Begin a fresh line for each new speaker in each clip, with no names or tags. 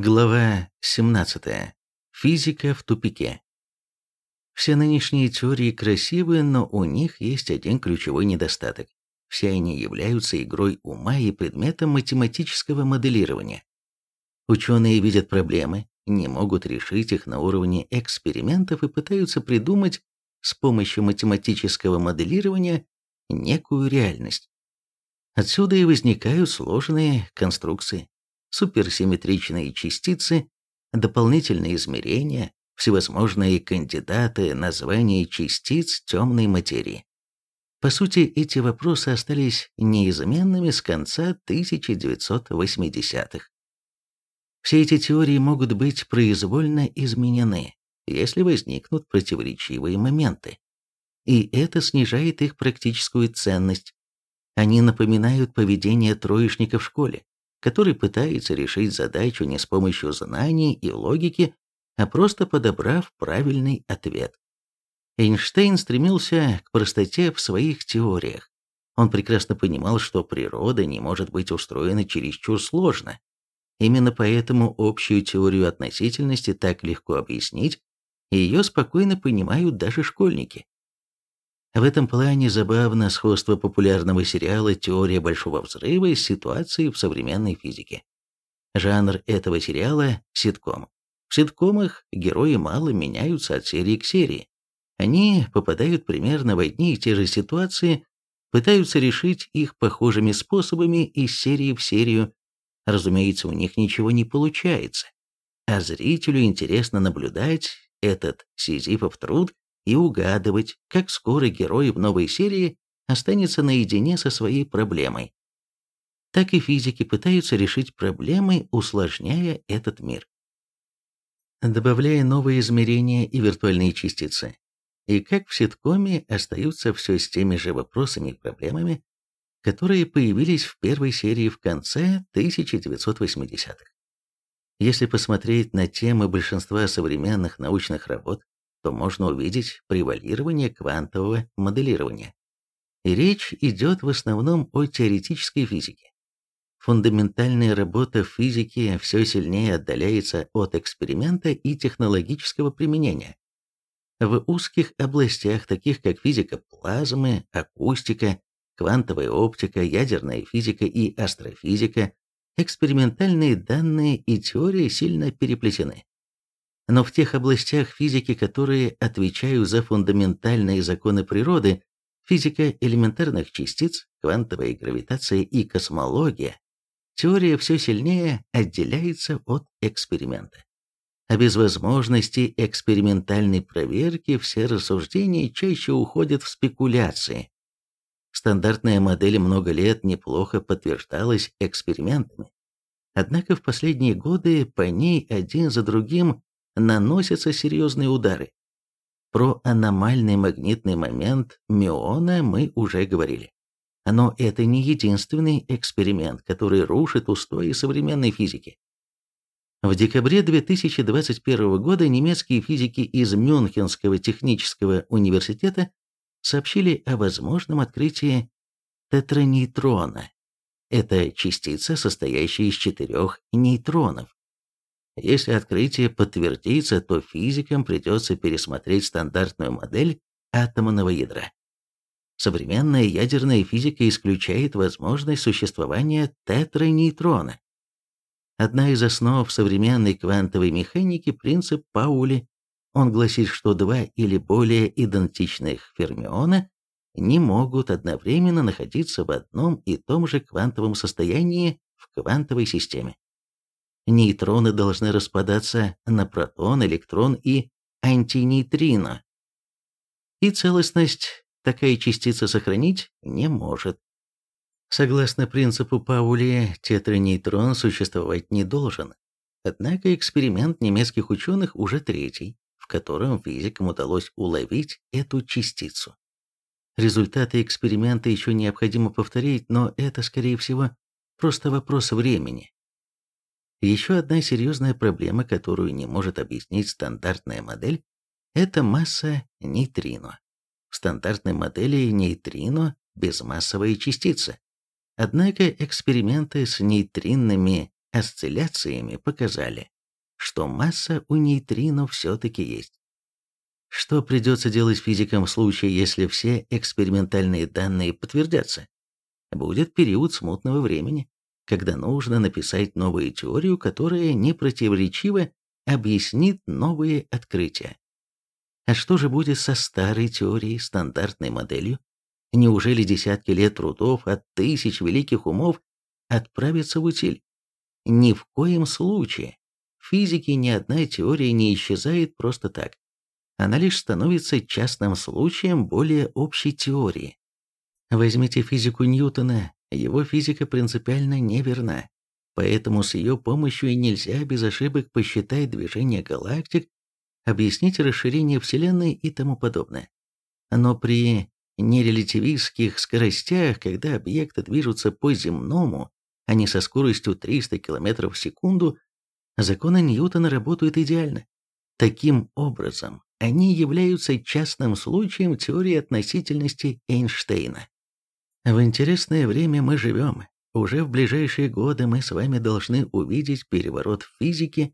Глава 17. Физика в тупике. Все нынешние теории красивы, но у них есть один ключевой недостаток. Все они являются игрой ума и предметом математического моделирования. Ученые видят проблемы, не могут решить их на уровне экспериментов и пытаются придумать с помощью математического моделирования некую реальность. Отсюда и возникают сложные конструкции суперсимметричные частицы, дополнительные измерения, всевозможные кандидаты, названия частиц темной материи. По сути, эти вопросы остались неизменными с конца 1980-х. Все эти теории могут быть произвольно изменены, если возникнут противоречивые моменты. И это снижает их практическую ценность. Они напоминают поведение троечника в школе который пытается решить задачу не с помощью знаний и логики, а просто подобрав правильный ответ. Эйнштейн стремился к простоте в своих теориях. Он прекрасно понимал, что природа не может быть устроена чересчур сложно. Именно поэтому общую теорию относительности так легко объяснить, и ее спокойно понимают даже школьники. В этом плане забавно сходство популярного сериала «Теория Большого Взрыва» с ситуацией в современной физике. Жанр этого сериала – ситком. В ситкомах герои мало меняются от серии к серии. Они попадают примерно в одни и те же ситуации, пытаются решить их похожими способами из серии в серию. Разумеется, у них ничего не получается. А зрителю интересно наблюдать этот сизифов труд и угадывать, как скоро герой в новой серии останется наедине со своей проблемой. Так и физики пытаются решить проблемы, усложняя этот мир. Добавляя новые измерения и виртуальные частицы. И как в ситкоме остаются все с теми же вопросами и проблемами, которые появились в первой серии в конце 1980-х. Если посмотреть на темы большинства современных научных работ, то можно увидеть превалирование квантового моделирования. И речь идет в основном о теоретической физике. Фундаментальная работа в физике все сильнее отдаляется от эксперимента и технологического применения. В узких областях, таких как физика плазмы, акустика, квантовая оптика, ядерная физика и астрофизика, экспериментальные данные и теории сильно переплетены. Но в тех областях физики, которые отвечают за фундаментальные законы природы, физика элементарных частиц, квантовая гравитация и космология, теория все сильнее отделяется от эксперимента. А без возможности экспериментальной проверки все рассуждения чаще уходят в спекуляции. Стандартная модель много лет неплохо подтверждалась экспериментами. Однако в последние годы по ней один за другим наносятся серьезные удары. Про аномальный магнитный момент миона мы уже говорили. Но это не единственный эксперимент, который рушит устои современной физики. В декабре 2021 года немецкие физики из Мюнхенского технического университета сообщили о возможном открытии тетранейтрона. Это частица, состоящая из четырех нейтронов. Если открытие подтвердится, то физикам придется пересмотреть стандартную модель атомного ядра. Современная ядерная физика исключает возможность существования тетранейтрона. Одна из основ современной квантовой механики – принцип Паули. Он гласит, что два или более идентичных фермиона не могут одновременно находиться в одном и том же квантовом состоянии в квантовой системе нейтроны должны распадаться на протон, электрон и антинейтрино. И целостность такая частица сохранить не может. Согласно принципу Паули, тетранейтрон существовать не должен. Однако эксперимент немецких ученых уже третий, в котором физикам удалось уловить эту частицу. Результаты эксперимента еще необходимо повторить, но это, скорее всего, просто вопрос времени. Еще одна серьезная проблема, которую не может объяснить стандартная модель, это масса нейтрино. В стандартной модели нейтрино – безмассовая частица. Однако эксперименты с нейтринными осцилляциями показали, что масса у нейтрино все-таки есть. Что придется делать физикам в случае, если все экспериментальные данные подтвердятся? Будет период смутного времени, когда нужно написать новую теорию, которая непротиворечиво объяснит новые открытия. А что же будет со старой теорией, стандартной моделью? Неужели десятки лет трудов от тысяч великих умов отправятся в утиль? Ни в коем случае. В физике ни одна теория не исчезает просто так. Она лишь становится частным случаем более общей теории. Возьмите физику Ньютона, его физика принципиально неверна, поэтому с ее помощью и нельзя без ошибок посчитать движение галактик, объяснить расширение Вселенной и тому подобное. Но при нерелятивистских скоростях, когда объекты движутся по земному, а не со скоростью 300 км в секунду, законы Ньютона работают идеально. Таким образом, они являются частным случаем теории относительности Эйнштейна. В интересное время мы живем. Уже в ближайшие годы мы с вами должны увидеть переворот в физике,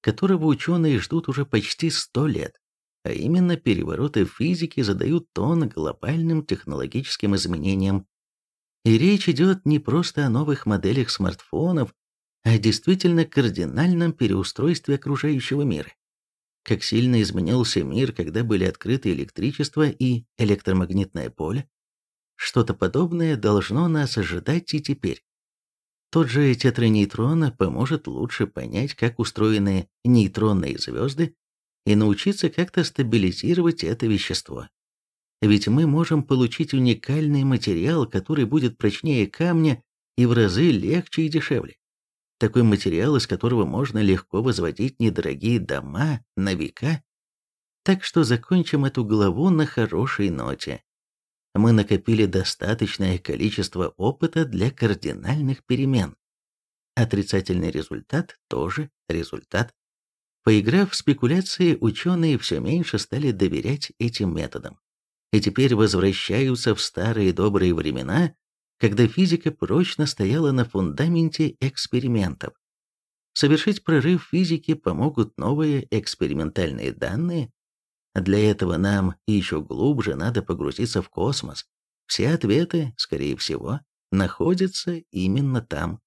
которого ученые ждут уже почти сто лет. А именно перевороты в физике задают тон глобальным технологическим изменениям. И речь идет не просто о новых моделях смартфонов, а действительно кардинальном переустройстве окружающего мира. Как сильно изменился мир, когда были открыты электричество и электромагнитное поле, что-то подобное должно нас ожидать и теперь. Тот же тетранейтрон поможет лучше понять, как устроены нейтронные звезды и научиться как-то стабилизировать это вещество. Ведь мы можем получить уникальный материал, который будет прочнее камня и в разы легче и дешевле. Такой материал, из которого можно легко возводить недорогие дома на века. Так что закончим эту главу на хорошей ноте. Мы накопили достаточное количество опыта для кардинальных перемен. Отрицательный результат тоже результат. Поиграв в спекуляции, ученые все меньше стали доверять этим методам. И теперь возвращаются в старые добрые времена, когда физика прочно стояла на фундаменте экспериментов. Совершить прорыв в физике помогут новые экспериментальные данные. Для этого нам еще глубже надо погрузиться в космос. Все ответы, скорее всего, находятся именно там.